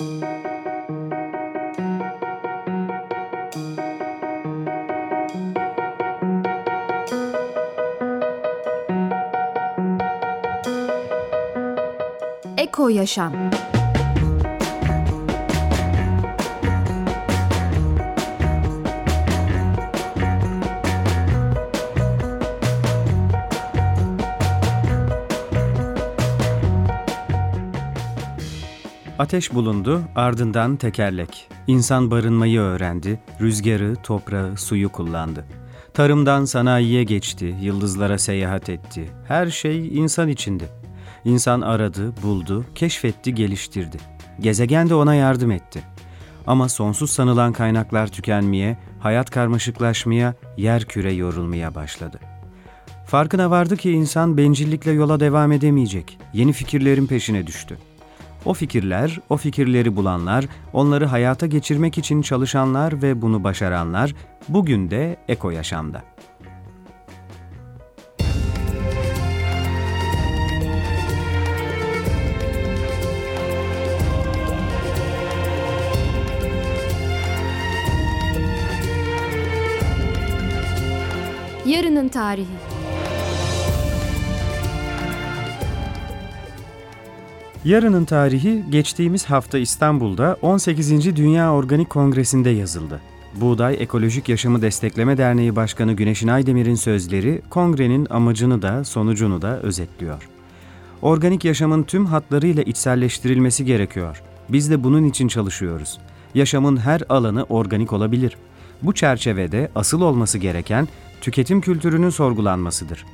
Eko Yaşam Ateş bulundu, ardından tekerlek. İnsan barınmayı öğrendi, rüzgarı, toprağı, suyu kullandı. Tarımdan sanayiye geçti, yıldızlara seyahat etti. Her şey insan içindi. İnsan aradı, buldu, keşfetti, geliştirdi. Gezegen de ona yardım etti. Ama sonsuz sanılan kaynaklar tükenmeye, hayat karmaşıklaşmaya, yer küre yorulmaya başladı. Farkına vardı ki insan bencillikle yola devam edemeyecek. Yeni fikirlerin peşine düştü. O fikirler, o fikirleri bulanlar, onları hayata geçirmek için çalışanlar ve bunu başaranlar bugün de eko yaşamda. Yarının tarihi Yarının tarihi geçtiğimiz hafta İstanbul'da 18. Dünya Organik Kongresi'nde yazıldı. Buğday Ekolojik Yaşamı Destekleme Derneği Başkanı Güneşin Aydemir'in sözleri kongrenin amacını da sonucunu da özetliyor. Organik yaşamın tüm hatlarıyla içselleştirilmesi gerekiyor. Biz de bunun için çalışıyoruz. Yaşamın her alanı organik olabilir. Bu çerçevede asıl olması gereken tüketim kültürünün sorgulanmasıdır.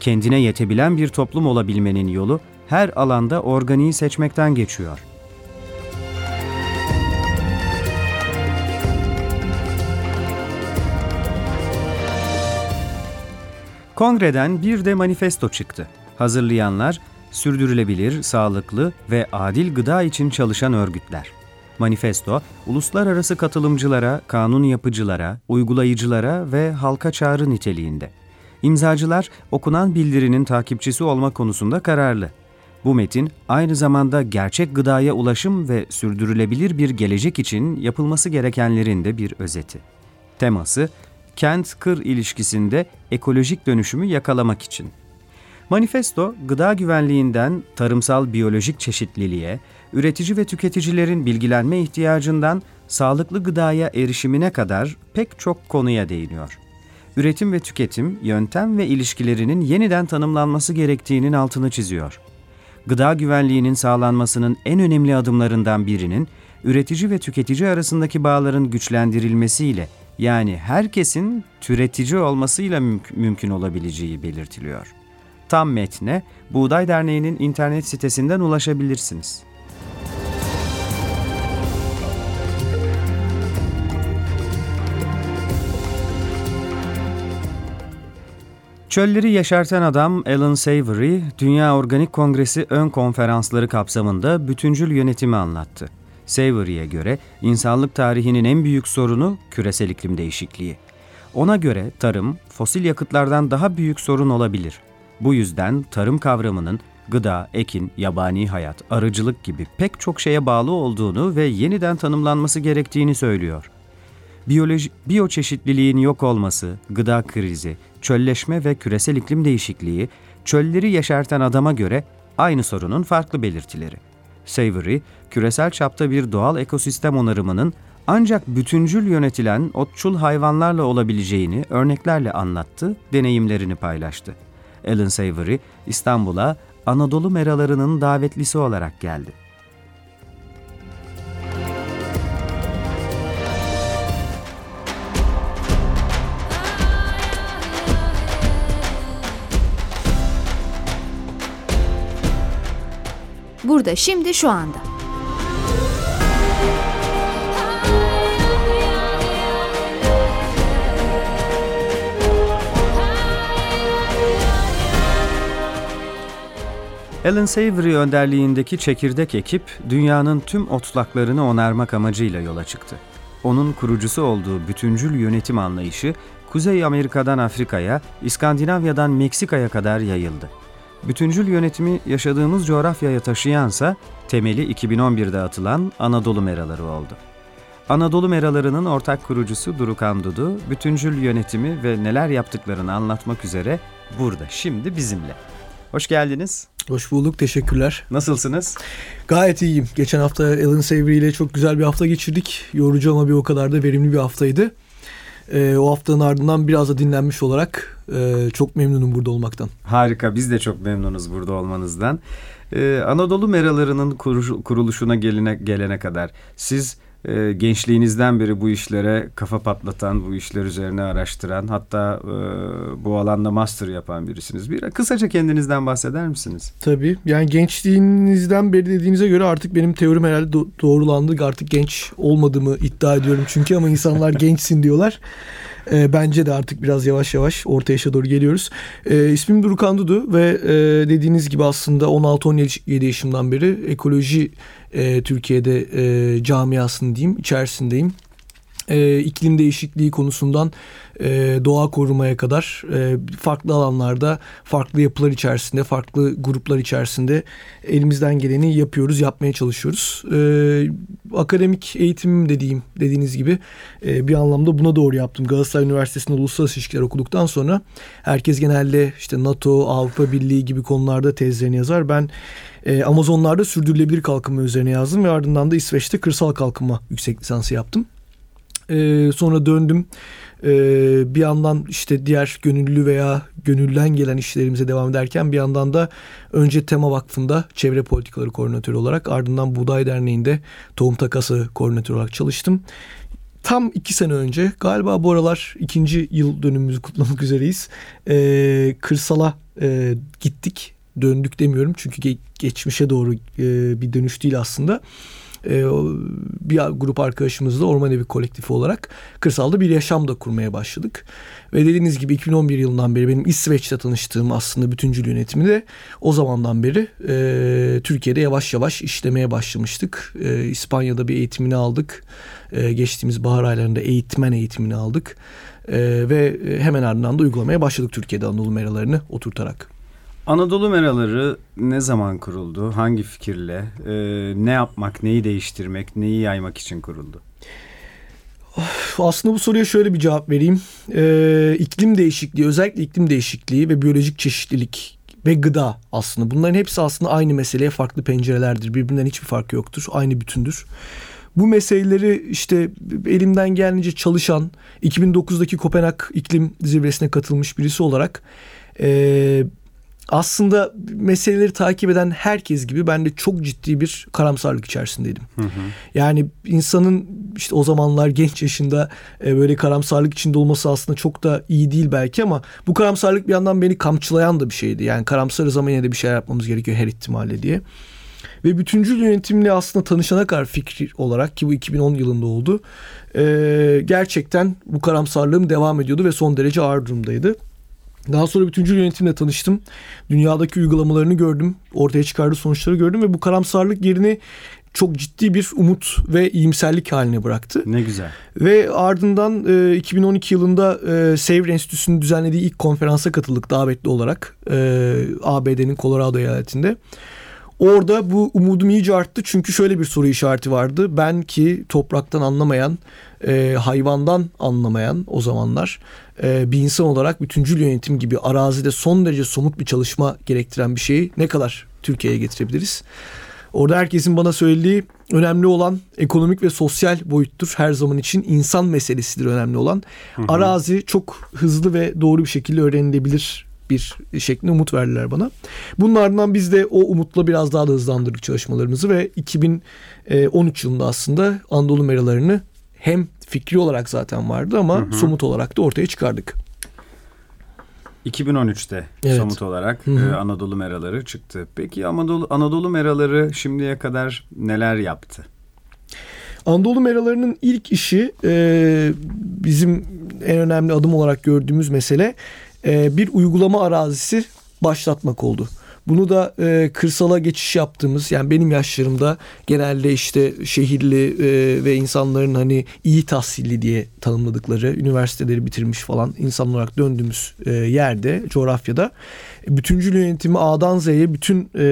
Kendine yetebilen bir toplum olabilmenin yolu her alanda organiği seçmekten geçiyor. Kongreden bir de manifesto çıktı. Hazırlayanlar sürdürülebilir, sağlıklı ve adil gıda için çalışan örgütler. Manifesto, uluslararası katılımcılara, kanun yapıcılara, uygulayıcılara ve halka çağrı niteliğinde. İmzacılar okunan bildirinin takipçisi olma konusunda kararlı. Bu metin aynı zamanda gerçek gıdaya ulaşım ve sürdürülebilir bir gelecek için yapılması gerekenlerin de bir özeti. Teması, kent-kır ilişkisinde ekolojik dönüşümü yakalamak için. Manifesto, gıda güvenliğinden tarımsal biyolojik çeşitliliğe, üretici ve tüketicilerin bilgilenme ihtiyacından sağlıklı gıdaya erişimine kadar pek çok konuya değiniyor. Üretim ve tüketim, yöntem ve ilişkilerinin yeniden tanımlanması gerektiğinin altını çiziyor gıda güvenliğinin sağlanmasının en önemli adımlarından birinin üretici ve tüketici arasındaki bağların güçlendirilmesiyle yani herkesin türetici olmasıyla mümk- mümkün olabileceği belirtiliyor. Tam metne Buğday Derneği'nin internet sitesinden ulaşabilirsiniz. Çölleri Yaşartan Adam Alan Savory, Dünya Organik Kongresi ön konferansları kapsamında bütüncül yönetimi anlattı. Savory'e göre insanlık tarihinin en büyük sorunu küresel iklim değişikliği. Ona göre tarım, fosil yakıtlardan daha büyük sorun olabilir. Bu yüzden tarım kavramının gıda, ekin, yabani hayat, arıcılık gibi pek çok şeye bağlı olduğunu ve yeniden tanımlanması gerektiğini söylüyor. Biyoloji, biyoçeşitliliğin yok olması, gıda krizi, çölleşme ve küresel iklim değişikliği, çölleri yeşerten adama göre aynı sorunun farklı belirtileri. Savory, küresel çapta bir doğal ekosistem onarımının ancak bütüncül yönetilen otçul hayvanlarla olabileceğini örneklerle anlattı, deneyimlerini paylaştı. Alan Savory, İstanbul'a Anadolu meralarının davetlisi olarak geldi. Burada, şimdi, şu anda. Alan Savory önderliğindeki çekirdek ekip dünyanın tüm otlaklarını onarmak amacıyla yola çıktı. Onun kurucusu olduğu bütüncül yönetim anlayışı Kuzey Amerika'dan Afrika'ya, İskandinavya'dan Meksika'ya kadar yayıldı. Bütüncül yönetimi yaşadığımız coğrafyaya taşıyansa temeli 2011'de atılan Anadolu Meraları oldu. Anadolu Meraları'nın ortak kurucusu Durukan Dudu, bütüncül yönetimi ve neler yaptıklarını anlatmak üzere burada şimdi bizimle. Hoş geldiniz. Hoş bulduk, teşekkürler. Nasılsınız? Gayet iyiyim. Geçen hafta Alan Savory ile çok güzel bir hafta geçirdik. Yorucu ama bir o kadar da verimli bir haftaydı. Ee, o haftanın ardından biraz da dinlenmiş olarak e, çok memnunum burada olmaktan. Harika, biz de çok memnunuz burada olmanızdan. Ee, Anadolu Meraları'nın kuruluşuna gelene, gelene kadar siz e, gençliğinizden beri bu işlere kafa patlatan, bu işler üzerine araştıran, hatta e, bu alanda master yapan birisiniz. Bir kısaca kendinizden bahseder misiniz? Tabii. Yani gençliğinizden beri dediğinize göre artık benim teorim herhalde do- doğrulandı. Artık genç olmadığımı iddia ediyorum çünkü ama insanlar gençsin diyorlar. E, bence de artık biraz yavaş yavaş orta yaşa doğru geliyoruz. E, ismim Durukan Dudu ve e, dediğiniz gibi aslında 16-17 yaşımdan beri ekoloji e, Türkiye'de e, camiasını diyeyim içerisindeyim e, iklim değişikliği konusundan e, doğa korumaya kadar e, farklı alanlarda, farklı yapılar içerisinde, farklı gruplar içerisinde elimizden geleni yapıyoruz, yapmaya çalışıyoruz. E, akademik eğitimim dediğim dediğiniz gibi e, bir anlamda buna doğru yaptım. Galatasaray Üniversitesi'nde uluslararası ilişkiler okuduktan sonra herkes genelde işte NATO, Avrupa Birliği gibi konularda tezlerini yazar. Ben e, Amazonlarda sürdürülebilir kalkınma üzerine yazdım ve ardından da İsveç'te kırsal kalkınma yüksek lisansı yaptım. E, sonra döndüm. E, bir yandan işte diğer gönüllü veya gönülden gelen işlerimize devam ederken bir yandan da önce Tema Vakfı'nda çevre politikaları koordinatörü olarak ardından Buğday Derneği'nde tohum takası koordinatörü olarak çalıştım. Tam iki sene önce galiba bu aralar ikinci yıl dönümümüzü kutlamak üzereyiz. E, kırsala e, gittik döndük demiyorum çünkü geçmişe doğru e, bir dönüş değil aslında e, bir grup arkadaşımızla Orman Evi kolektifi olarak kırsalda bir yaşam da kurmaya başladık. Ve dediğiniz gibi 2011 yılından beri benim İsveç'te tanıştığım aslında bütüncül yönetimi de o zamandan beri e, Türkiye'de yavaş yavaş işlemeye başlamıştık. E, İspanya'da bir eğitimini aldık. E, geçtiğimiz bahar aylarında eğitmen eğitimini aldık. E, ve hemen ardından da uygulamaya başladık Türkiye'de Anadolu meralarını oturtarak. Anadolu Meraları ne zaman kuruldu? Hangi fikirle? Ee, ne yapmak, neyi değiştirmek, neyi yaymak için kuruldu? Aslında bu soruya şöyle bir cevap vereyim. Ee, iklim değişikliği, özellikle iklim değişikliği ve biyolojik çeşitlilik ve gıda aslında. Bunların hepsi aslında aynı meseleye farklı pencerelerdir. Birbirinden hiçbir farkı yoktur. Aynı bütündür. Bu meseleleri işte elimden geldiğince çalışan 2009'daki Kopenhag iklim zirvesine katılmış birisi olarak e, aslında meseleleri takip eden herkes gibi ben de çok ciddi bir karamsarlık içerisindeydim. Hı hı. Yani insanın işte o zamanlar genç yaşında e, böyle karamsarlık içinde olması aslında çok da iyi değil belki ama bu karamsarlık bir yandan beni kamçılayan da bir şeydi. Yani karamsarız ama yine de bir şey yapmamız gerekiyor her ihtimalle diye. Ve bütüncül yönetimle aslında tanışana kadar fikri olarak ki bu 2010 yılında oldu. E, gerçekten bu karamsarlığım devam ediyordu ve son derece ağır durumdaydı. Daha sonra bütüncül yönetimle tanıştım. Dünyadaki uygulamalarını gördüm. Ortaya çıkardığı sonuçları gördüm ve bu karamsarlık yerini çok ciddi bir umut ve iyimserlik haline bıraktı. Ne güzel. Ve ardından e, 2012 yılında e, Savr Enstitüsü'nün düzenlediği ilk konferansa katıldık davetli olarak e, ABD'nin Colorado eyaletinde. Orada bu umudum iyice arttı çünkü şöyle bir soru işareti vardı. Ben ki topraktan anlamayan, e, hayvandan anlamayan o zamanlar e, bir insan olarak bütüncül yönetim gibi arazide son derece somut bir çalışma gerektiren bir şeyi ne kadar Türkiye'ye getirebiliriz? Orada herkesin bana söylediği önemli olan ekonomik ve sosyal boyuttur. Her zaman için insan meselesidir önemli olan. Hı hı. Arazi çok hızlı ve doğru bir şekilde öğrenilebilir bir şeklinde umut verdiler bana. Bunun ardından biz de o umutla biraz daha da hızlandırdık çalışmalarımızı ve 2013 yılında aslında Anadolu meralarını hem fikri olarak zaten vardı ama hı hı. somut olarak da ortaya çıkardık. 2013'te evet. somut olarak hı hı. E, Anadolu meraları çıktı. Peki Anadolu, Anadolu meraları şimdiye kadar neler yaptı? Anadolu meralarının ilk işi e, bizim en önemli adım olarak gördüğümüz mesele e, bir uygulama arazisi başlatmak oldu. Bunu da e, kırsala geçiş yaptığımız yani benim yaşlarımda genelde işte şehirli e, ve insanların hani iyi tahsilli diye tanımladıkları üniversiteleri bitirmiş falan insan olarak döndüğümüz e, yerde coğrafyada bütüncül yönetimi A'dan Z'ye bütün e,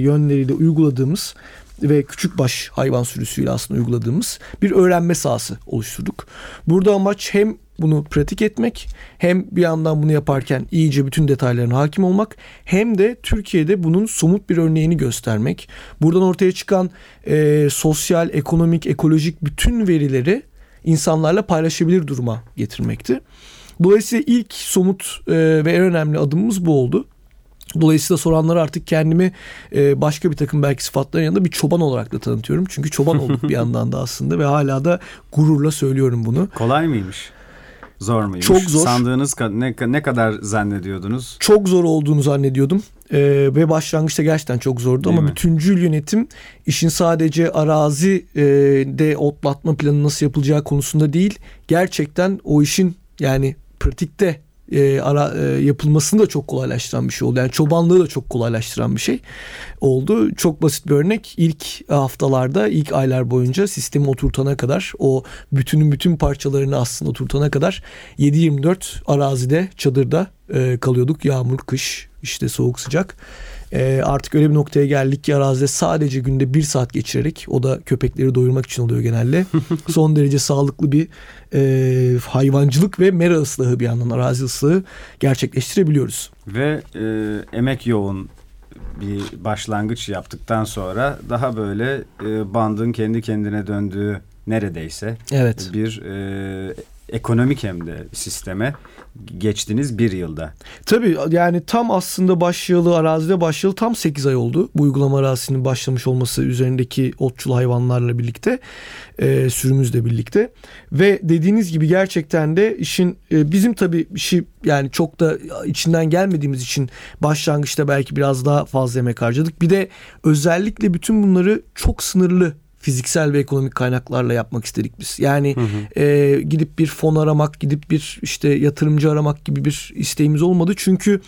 yönleriyle uyguladığımız ve küçük baş hayvan sürüsüyle aslında uyguladığımız bir öğrenme sahası oluşturduk. Burada amaç hem bunu pratik etmek hem bir yandan bunu yaparken iyice bütün detaylarına hakim olmak hem de Türkiye'de bunun somut bir örneğini göstermek. Buradan ortaya çıkan e, sosyal, ekonomik, ekolojik bütün verileri insanlarla paylaşabilir duruma getirmekti. Dolayısıyla ilk somut e, ve en önemli adımımız bu oldu. Dolayısıyla soranlara artık kendimi e, başka bir takım belki sıfatların yanında bir çoban olarak da tanıtıyorum. Çünkü çoban olduk bir yandan da aslında ve hala da gururla söylüyorum bunu. Kolay mıymış? Zor muymuş? Çok zor. Sandığınız ne, ne kadar zannediyordunuz? Çok zor olduğunu zannediyordum. Ee, ve başlangıçta gerçekten çok zordu Değil ama mi? bütüncül yönetim işin sadece arazi e, de otlatma planı nasıl yapılacağı konusunda değil. Gerçekten o işin yani pratikte e, ara, e, yapılmasını da çok kolaylaştıran bir şey oldu. Yani çobanlığı da çok kolaylaştıran bir şey oldu. Çok basit bir örnek. İlk haftalarda, ilk aylar boyunca sistemi oturtana kadar, o bütünün bütün parçalarını aslında oturtana kadar 7-24 arazide, çadırda e, kalıyorduk. Yağmur, kış, işte soğuk sıcak. E, artık öyle bir noktaya geldik ki arazide sadece günde bir saat geçirerek o da köpekleri doyurmak için oluyor genelde. Son derece sağlıklı bir e, hayvancılık ve mera ıslahı bir yandan arazi ıslahı gerçekleştirebiliyoruz. Ve e, emek yoğun bir başlangıç yaptıktan sonra daha böyle e, bandın kendi kendine döndüğü neredeyse Evet. bir e, ekonomik hem de sisteme geçtiniz bir yılda. Tabii yani tam aslında başlayalı arazide başlayalı tam 8 ay oldu. Bu uygulama arazisinin başlamış olması üzerindeki otçul hayvanlarla birlikte e, sürümüzle birlikte ve dediğiniz gibi gerçekten de işin e, bizim tabii işi yani çok da içinden gelmediğimiz için başlangıçta belki biraz daha fazla emek harcadık. Bir de özellikle bütün bunları çok sınırlı fiziksel ve ekonomik kaynaklarla yapmak istedik biz. Yani e, gidip bir fon aramak, gidip bir işte yatırımcı aramak gibi bir isteğimiz olmadı. Çünkü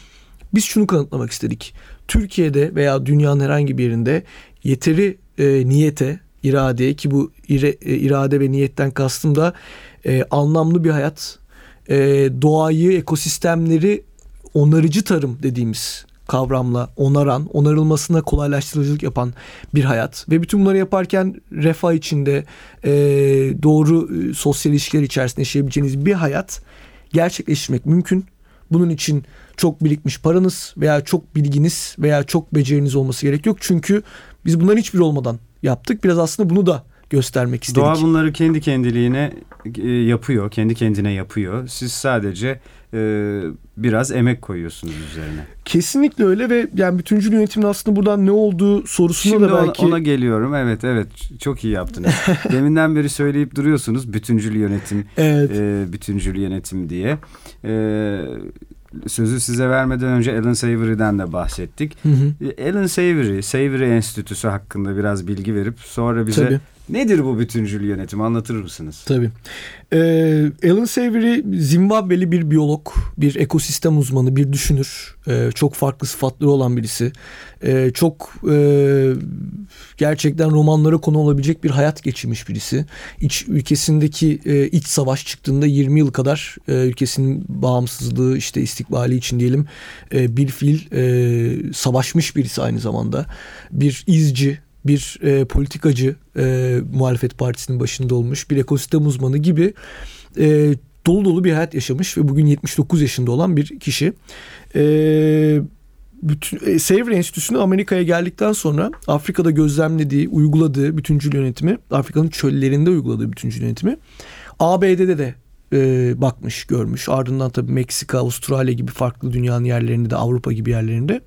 biz şunu kanıtlamak istedik. Türkiye'de veya dünyanın herhangi bir yerinde yeteri e, niyete, iradeye ki bu ire, e, irade ve niyetten kastım da e, anlamlı bir hayat, e, doğayı, ekosistemleri onarıcı tarım dediğimiz kavramla onaran, onarılmasına kolaylaştırıcılık yapan bir hayat ve bütün bunları yaparken refah içinde e, doğru e, sosyal ilişkiler içerisinde yaşayabileceğiniz bir hayat gerçekleştirmek mümkün. Bunun için çok birikmiş paranız veya çok bilginiz veya çok beceriniz olması gerek yok. Çünkü biz bunların hiçbir olmadan yaptık. Biraz aslında bunu da göstermek istedik. Doğa bunları kendi kendiliğine e, yapıyor, kendi kendine yapıyor. Siz sadece e, biraz emek koyuyorsunuz üzerine. Kesinlikle öyle ve yani bütüncül yönetimin aslında buradan ne olduğu sorusuna Şimdi da belki ona, geliyorum. Evet, evet. Çok iyi yaptınız. Deminden beri söyleyip duruyorsunuz bütüncül yönetim, evet e, bütüncül yönetim diye. E, sözü size vermeden önce Alan Savory'den de bahsettik. Hı hı. E, Alan Savory, Savory Enstitüsü hakkında biraz bilgi verip sonra bize Tabii. Nedir bu bütüncül yönetim anlatır mısınız? Tabii. Ee, Alan Savory Zimbabweli bir biyolog, bir ekosistem uzmanı, bir düşünür. Ee, çok farklı sıfatları olan birisi. Ee, çok e, gerçekten romanlara konu olabilecek bir hayat geçirmiş birisi. İç ülkesindeki e, iç savaş çıktığında 20 yıl kadar e, ülkesinin bağımsızlığı işte istikbali için diyelim e, bir fiil e, savaşmış birisi aynı zamanda. Bir izci, bir e, politikacı e, muhalefet partisinin başında olmuş bir ekosistem uzmanı gibi e, dolu dolu bir hayat yaşamış ve bugün 79 yaşında olan bir kişi. E, bütün e, Savory Enstitüsü'nü Amerika'ya geldikten sonra Afrika'da gözlemlediği, uyguladığı bütüncül yönetimi, Afrika'nın çöllerinde uyguladığı bütüncül yönetimi ABD'de de e, bakmış, görmüş. Ardından tabii Meksika, Avustralya gibi farklı dünyanın yerlerinde de Avrupa gibi yerlerinde.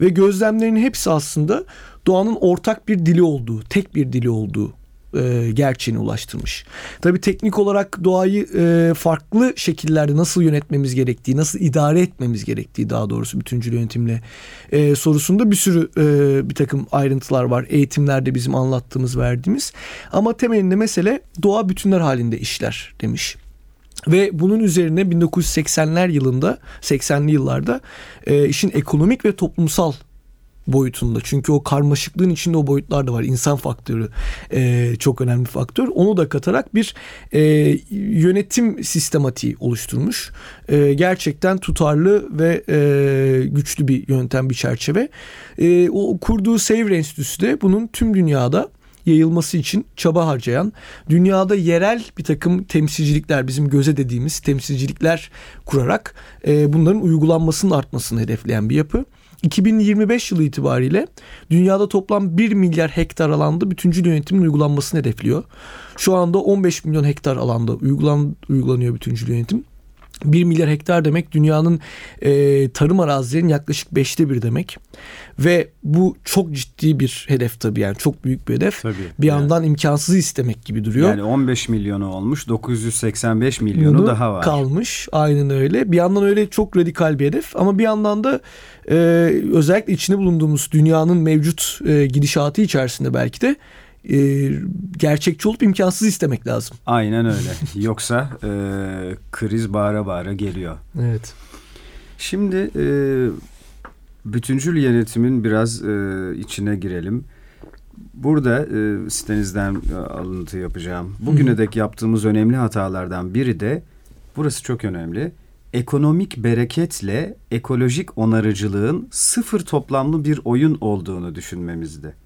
Ve gözlemlerinin hepsi aslında doğanın ortak bir dili olduğu, tek bir dili olduğu e, gerçeğine ulaştırmış. Tabii teknik olarak doğayı e, farklı şekillerde nasıl yönetmemiz gerektiği, nasıl idare etmemiz gerektiği daha doğrusu bütüncül yönetimle e, sorusunda bir sürü e, bir takım ayrıntılar var. Eğitimlerde bizim anlattığımız, verdiğimiz. Ama temelinde mesele doğa bütünler halinde işler demiş. Ve bunun üzerine 1980'ler yılında 80'li yıllarda işin ekonomik ve toplumsal boyutunda. Çünkü o karmaşıklığın içinde o boyutlar da var. İnsan faktörü e, çok önemli faktör. Onu da katarak bir e, yönetim sistematiği oluşturmuş. E, gerçekten tutarlı ve e, güçlü bir yöntem, bir çerçeve. E, o kurduğu Savre Enstitüsü de bunun tüm dünyada yayılması için çaba harcayan, dünyada yerel bir takım temsilcilikler, bizim göze dediğimiz temsilcilikler kurarak e, bunların uygulanmasının artmasını hedefleyen bir yapı. 2025 yılı itibariyle dünyada toplam 1 milyar hektar alanda bütüncül yönetimin uygulanmasını hedefliyor. Şu anda 15 milyon hektar alanda uygulan, uygulanıyor bütüncül yönetim. 1 milyar hektar demek dünyanın e, tarım arazilerinin yaklaşık beşte bir demek. Ve bu çok ciddi bir hedef tabii yani çok büyük bir hedef. Tabii. Bir yandan yani, imkansızı istemek gibi duruyor. Yani 15 milyonu olmuş 985 milyonu Bunu daha var. Kalmış aynen öyle. Bir yandan öyle çok radikal bir hedef ama bir yandan da e, özellikle içinde bulunduğumuz dünyanın mevcut e, gidişatı içerisinde belki de e, gerçekçi olup imkansız istemek lazım. Aynen öyle. Yoksa e, kriz bağıra bağıra geliyor. Evet. Şimdi e, bütüncül yönetimin biraz e, içine girelim. Burada e, sitenizden e, alıntı yapacağım. Bugüne dek yaptığımız önemli hatalardan biri de burası çok önemli. Ekonomik bereketle ekolojik onarıcılığın sıfır toplamlı bir oyun olduğunu düşünmemizdi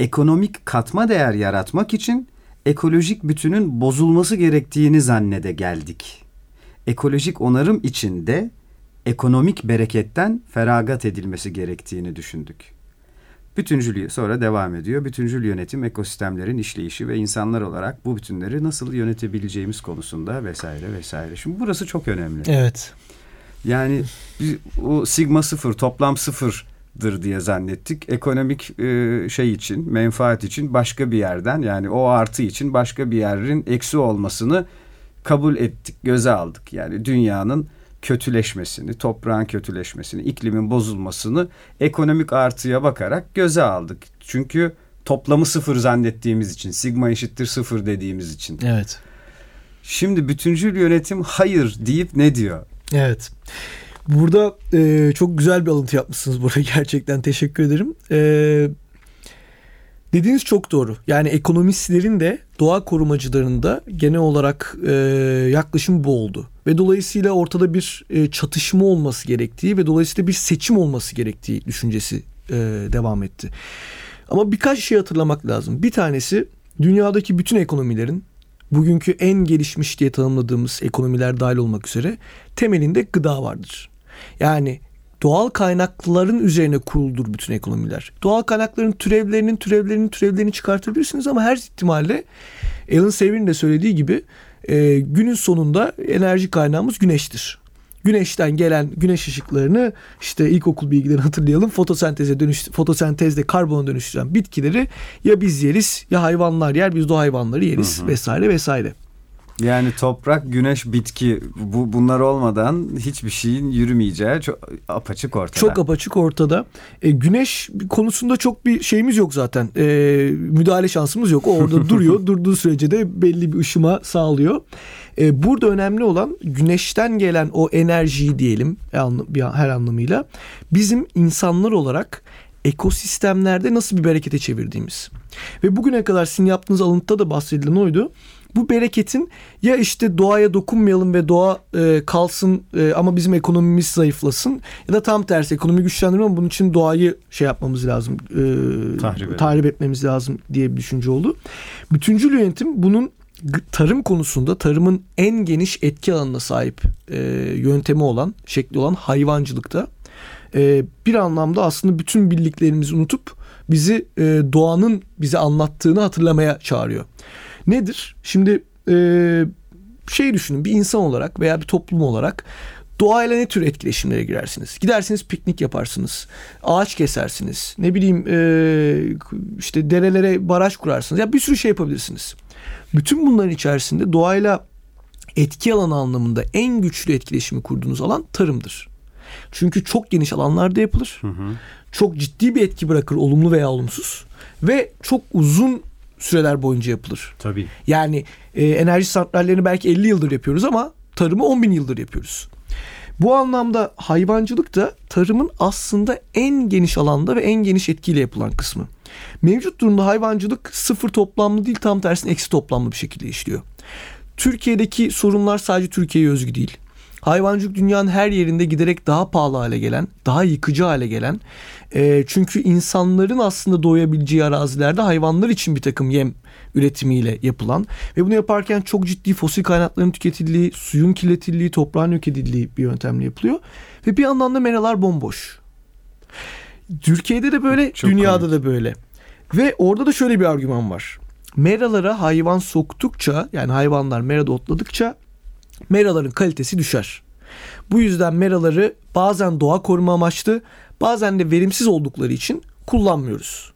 ekonomik katma değer yaratmak için ekolojik bütünün bozulması gerektiğini zannede geldik. Ekolojik onarım için de ekonomik bereketten feragat edilmesi gerektiğini düşündük. Bütüncül sonra devam ediyor. Bütüncül yönetim ekosistemlerin işleyişi ve insanlar olarak bu bütünleri nasıl yönetebileceğimiz konusunda vesaire vesaire. Şimdi burası çok önemli. Evet. Yani biz, o sigma sıfır, toplam sıfır dır diye zannettik. Ekonomik e, şey için, menfaat için başka bir yerden yani o artı için başka bir yerin eksi olmasını kabul ettik, göze aldık. Yani dünyanın kötüleşmesini, toprağın kötüleşmesini, iklimin bozulmasını ekonomik artıya bakarak göze aldık. Çünkü toplamı sıfır zannettiğimiz için, sigma eşittir sıfır dediğimiz için. Evet. Şimdi bütüncül yönetim hayır deyip ne diyor? Evet. Burada e, çok güzel bir alıntı yapmışsınız burada gerçekten teşekkür ederim. E, dediğiniz çok doğru. Yani ekonomistlerin de doğa korumacılarının da genel olarak e, yaklaşım bu oldu. Ve dolayısıyla ortada bir e, çatışma olması gerektiği ve dolayısıyla bir seçim olması gerektiği düşüncesi e, devam etti. Ama birkaç şey hatırlamak lazım. Bir tanesi dünyadaki bütün ekonomilerin bugünkü en gelişmiş diye tanımladığımız ekonomiler dahil olmak üzere temelinde gıda vardır. Yani doğal kaynakların üzerine kuruldur bütün ekonomiler. Doğal kaynakların türevlerinin türevlerinin türevlerini çıkartabilirsiniz ama her ihtimalle Alan Saver'in de söylediği gibi e, günün sonunda enerji kaynağımız güneştir. Güneşten gelen güneş ışıklarını işte ilkokul bilgilerini hatırlayalım. Fotosenteze dönüş fotosentezde karbona dönüştüren bitkileri ya biz yeriz ya hayvanlar yer biz de hayvanları yeriz hı hı. vesaire vesaire. Yani toprak, güneş, bitki bu bunlar olmadan hiçbir şeyin yürümeyeceği çok apaçık ortada. Çok apaçık ortada. E, güneş konusunda çok bir şeyimiz yok zaten. E, müdahale şansımız yok. O orada duruyor. Durduğu sürece de belli bir ışıma sağlıyor. E, burada önemli olan güneşten gelen o enerjiyi diyelim her anlamıyla bizim insanlar olarak ekosistemlerde nasıl bir berekete çevirdiğimiz. Ve bugüne kadar sizin yaptığınız alıntıda da bahsedilen oydu bu bereketin ya işte doğaya dokunmayalım ve doğa e, kalsın e, ama bizim ekonomimiz zayıflasın ya da tam tersi ekonomi güçlendirme ama bunun için doğayı şey yapmamız lazım e, tahrip, tahrip etmemiz lazım diye bir düşünce oldu. Bütüncül yönetim bunun tarım konusunda tarımın en geniş etki alanına sahip e, yöntemi olan şekli olan hayvancılıkta e, bir anlamda aslında bütün bildiklerimizi unutup bizi e, doğanın bize anlattığını hatırlamaya çağırıyor. Nedir? Şimdi e, şey düşünün bir insan olarak veya bir toplum olarak doğayla ne tür etkileşimlere girersiniz? Gidersiniz piknik yaparsınız. Ağaç kesersiniz. Ne bileyim e, işte derelere baraj kurarsınız. Ya bir sürü şey yapabilirsiniz. Bütün bunların içerisinde doğayla etki alanı anlamında en güçlü etkileşimi kurduğunuz alan tarımdır. Çünkü çok geniş alanlarda yapılır. Hı hı. Çok ciddi bir etki bırakır olumlu veya olumsuz. Ve çok uzun süreler boyunca yapılır. Tabii. Yani e, enerji santrallerini belki 50 yıldır yapıyoruz ama tarımı 10 bin yıldır yapıyoruz. Bu anlamda hayvancılık da tarımın aslında en geniş alanda ve en geniş etkiyle yapılan kısmı. Mevcut durumda hayvancılık sıfır toplamlı değil tam tersine eksi toplamlı bir şekilde işliyor. Türkiye'deki sorunlar sadece Türkiye'ye özgü değil. Hayvancılık dünyanın her yerinde giderek daha pahalı hale gelen, daha yıkıcı hale gelen. E, çünkü insanların aslında doyabileceği arazilerde hayvanlar için bir takım yem üretimiyle yapılan ve bunu yaparken çok ciddi fosil kaynakların tüketildiği, suyun kirletildiği, toprağın yok edildiği bir yöntemle yapılıyor. Ve bir yandan da meralar bomboş. Türkiye'de de böyle, Çok dünyada komik. da böyle. Ve orada da şöyle bir argüman var. Meralara hayvan soktukça yani hayvanlar merada otladıkça meraların kalitesi düşer. Bu yüzden meraları bazen doğa koruma amaçlı bazen de verimsiz oldukları için kullanmıyoruz.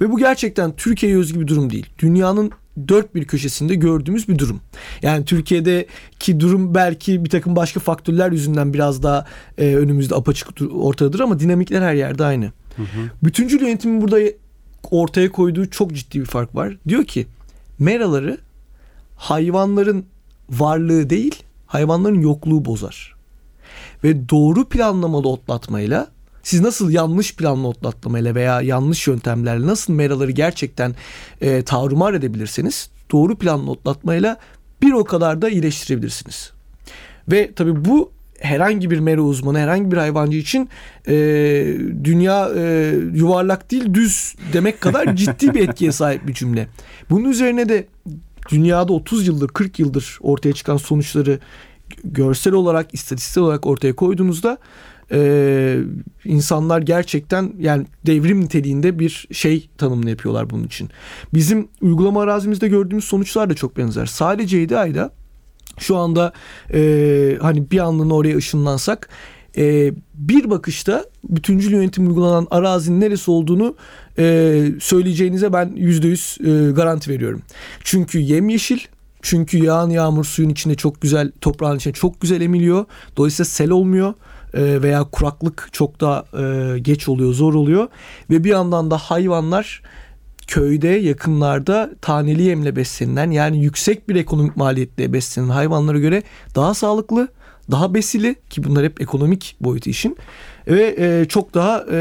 Ve bu gerçekten Türkiye'ye özgü bir durum değil. Dünyanın dört bir köşesinde gördüğümüz bir durum. Yani Türkiye'deki durum belki bir takım başka faktörler yüzünden biraz daha e, önümüzde apaçık ortadadır ama dinamikler her yerde aynı. Bütüncül yönetimin burada ortaya koyduğu çok ciddi bir fark var. Diyor ki meraları hayvanların varlığı değil hayvanların yokluğu bozar. Ve doğru planlamalı otlatmayla siz nasıl yanlış planlı otlatmayla veya yanlış yöntemlerle nasıl meraları gerçekten e, tarumar edebilirseniz doğru planlı otlatmayla bir o kadar da iyileştirebilirsiniz. Ve tabii bu herhangi bir mera uzmanı, herhangi bir hayvancı için e, dünya e, yuvarlak değil düz demek kadar ciddi bir etkiye sahip bir cümle. Bunun üzerine de dünyada 30 yıldır 40 yıldır ortaya çıkan sonuçları görsel olarak istatistiksel olarak ortaya koyduğunuzda e, insanlar gerçekten yani devrim niteliğinde bir şey tanımını yapıyorlar bunun için. Bizim uygulama arazimizde gördüğümüz sonuçlar da çok benzer. Sadece 7 ayda şu anda e, hani bir anlığına oraya ışınlansak e, bir bakışta bütüncül yönetim uygulanan arazinin neresi olduğunu e, söyleyeceğinize ben yüzde yüz e, garanti veriyorum. Çünkü yemyeşil, çünkü yağan yağmur suyun içinde çok güzel, toprağın içinde çok güzel emiliyor. Dolayısıyla sel olmuyor e, veya kuraklık çok daha e, geç oluyor, zor oluyor. Ve bir yandan da hayvanlar köyde yakınlarda taneli yemle beslenilen yani yüksek bir ekonomik maliyetle beslenen hayvanlara göre daha sağlıklı, daha besili ki bunlar hep ekonomik boyutu işin ve e, çok daha e,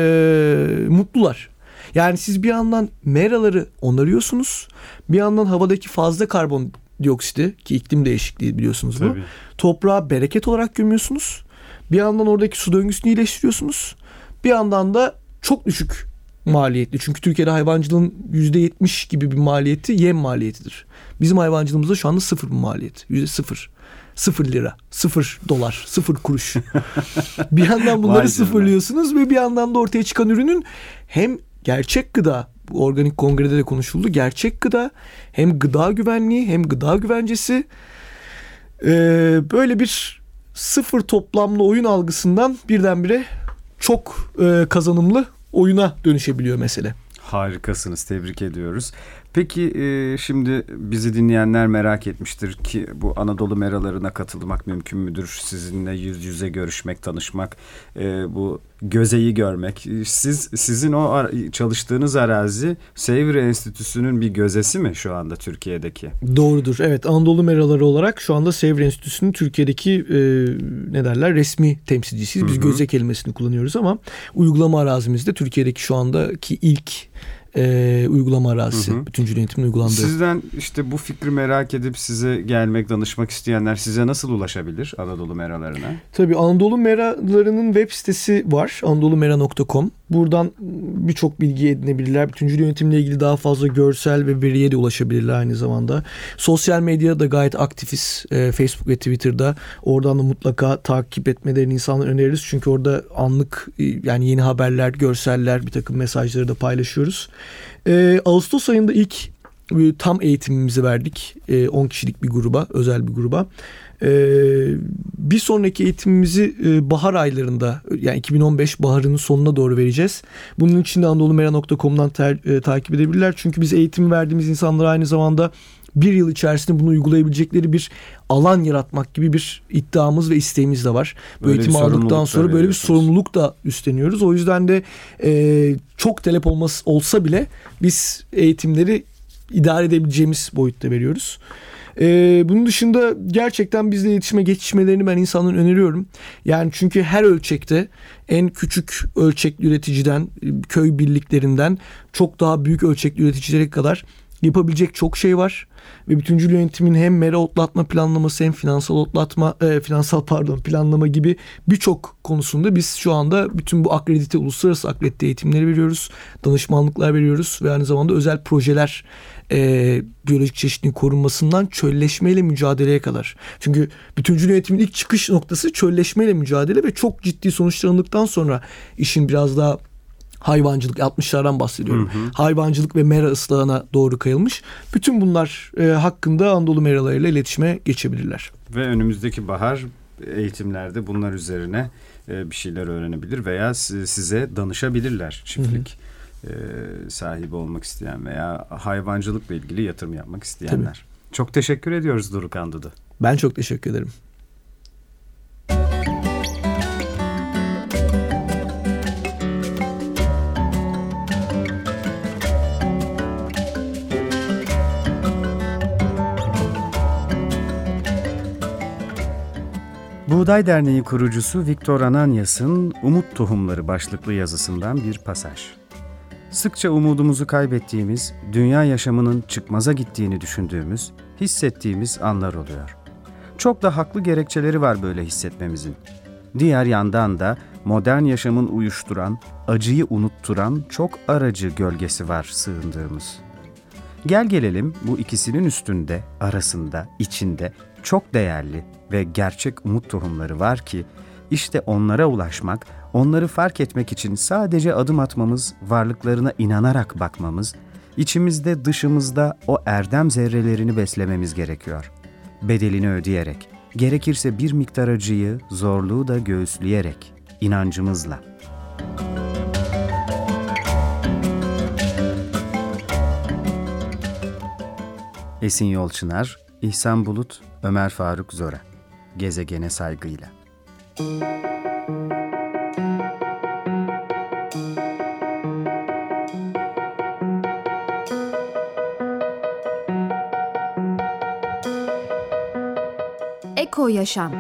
mutlular. Yani siz bir yandan meraları onarıyorsunuz, bir yandan havadaki fazla karbondioksiti ki iklim değişikliği biliyorsunuz bu. Tabii. Toprağa bereket olarak gömüyorsunuz. Bir yandan oradaki su döngüsünü iyileştiriyorsunuz. Bir yandan da çok düşük maliyetli. Çünkü Türkiye'de hayvancılığın %70 gibi bir maliyeti yem maliyetidir. Bizim hayvancılığımızda şu anda sıfır bir maliyet. Yüzde sıfır. Sıfır lira, sıfır dolar, sıfır kuruş. bir yandan bunları sıfırlıyorsunuz ve bir yandan da ortaya çıkan ürünün hem gerçek gıda, bu organik kongrede de konuşuldu. Gerçek gıda, hem gıda güvenliği, hem gıda güvencesi. Ee, böyle bir sıfır toplamlı oyun algısından birdenbire çok e, kazanımlı oyuna dönüşebiliyor mesele. Harikasınız, tebrik ediyoruz. Peki e, şimdi bizi dinleyenler merak etmiştir ki bu Anadolu meralarına katılmak mümkün müdür? Sizinle yüz yüze görüşmek, tanışmak, e, bu gözeyi görmek. Siz sizin o çalıştığınız arazi Sevri Enstitüsü'nün bir gözesi mi şu anda Türkiye'deki? Doğrudur. Evet Anadolu Meraları olarak şu anda Sevri Enstitüsü'nün Türkiye'deki e, ne derler resmi temsilcisiyiz. Biz Hı hı. göze kelimesini kullanıyoruz ama uygulama arazimizde Türkiye'deki şu andaki ilk e, uygulama arazisi. Hı hı. Bütüncül yönetimin uygulandığı. Sizden işte bu fikri merak edip size gelmek, danışmak isteyenler size nasıl ulaşabilir Anadolu meralarına? Tabii Anadolu Meralarının web sitesi var. anadolumera.com. Buradan birçok bilgi edinebilirler. Bütüncül yönetimle ilgili daha fazla görsel ve veriye de ulaşabilirler aynı zamanda. Sosyal medyada da gayet aktifiz. Ee, Facebook ve Twitter'da. Oradan da mutlaka takip etmelerini insanlara öneririz. Çünkü orada anlık e, yani yeni haberler, görseller, bir takım mesajları da paylaşıyoruz. Ee, Ağustos ayında ilk e, tam eğitimimizi verdik. E, 10 kişilik bir gruba, özel bir gruba. Ee, bir sonraki eğitimimizi e, bahar aylarında yani 2015 baharının sonuna doğru vereceğiz. Bunun için de anadolumera.com'dan ter- e, takip edebilirler. Çünkü biz eğitim verdiğimiz insanlara aynı zamanda bir yıl içerisinde bunu uygulayabilecekleri bir alan yaratmak gibi bir iddiamız ve isteğimiz de var. Bu Böyle eğitimi aldıktan sonra böyle bir sorumluluk da üstleniyoruz. O yüzden de e, çok talep olması olsa bile biz eğitimleri idare edebileceğimiz boyutta veriyoruz. Ee, bunun dışında gerçekten bizle iletişime geçişmelerini ben insanların öneriyorum. Yani çünkü her ölçekte en küçük ölçekli üreticiden, köy birliklerinden çok daha büyük ölçekli üreticilere kadar yapabilecek çok şey var ve bütüncül yönetimin hem mera otlatma planlaması hem finansal otlatma e, finansal pardon planlama gibi birçok konusunda biz şu anda bütün bu akredite uluslararası akredite eğitimleri veriyoruz. Danışmanlıklar veriyoruz ve aynı zamanda özel projeler e, biyolojik çeşitliliğin korunmasından çölleşmeyle mücadeleye kadar. Çünkü bütüncül yönetimin ilk çıkış noktası çölleşmeyle mücadele ve çok ciddi sonuçlar alındıktan sonra işin biraz daha hayvancılık 60'lardan bahsediyorum. Hı hı. Hayvancılık ve mera ıslahına doğru kayılmış. Bütün bunlar e, hakkında Anadolu meralarıyla iletişime geçebilirler. Ve önümüzdeki bahar eğitimlerde bunlar üzerine e, bir şeyler öğrenebilir veya size danışabilirler çiftlik. Hı hı. E, sahibi olmak isteyen veya hayvancılıkla ilgili yatırım yapmak isteyenler. Tabii. Çok teşekkür ediyoruz Durukan Dudu. Ben çok teşekkür ederim. Buğday Derneği kurucusu Viktor Ananias'ın Umut Tohumları başlıklı yazısından bir pasaj. Sıkça umudumuzu kaybettiğimiz, dünya yaşamının çıkmaza gittiğini düşündüğümüz, hissettiğimiz anlar oluyor. Çok da haklı gerekçeleri var böyle hissetmemizin. Diğer yandan da modern yaşamın uyuşturan, acıyı unutturan çok aracı gölgesi var sığındığımız. Gel gelelim bu ikisinin üstünde, arasında, içinde çok değerli ve gerçek umut tohumları var ki işte onlara ulaşmak, onları fark etmek için sadece adım atmamız, varlıklarına inanarak bakmamız, içimizde dışımızda o erdem zerrelerini beslememiz gerekiyor. Bedelini ödeyerek, gerekirse bir miktar acıyı, zorluğu da göğüsleyerek, inancımızla. Esin Yolçınar, İhsan Bulut, Ömer Faruk Zora. Gezegene saygıyla. Eko Yaşam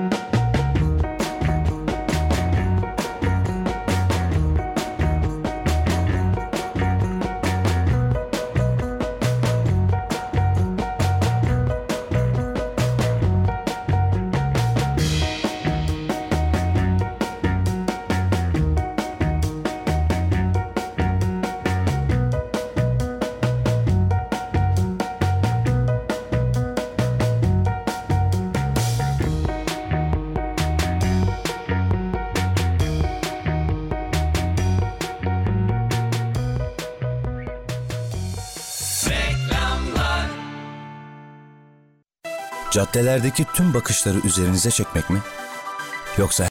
Caddelerdeki tüm bakışları üzerinize çekmek mi? Yoksa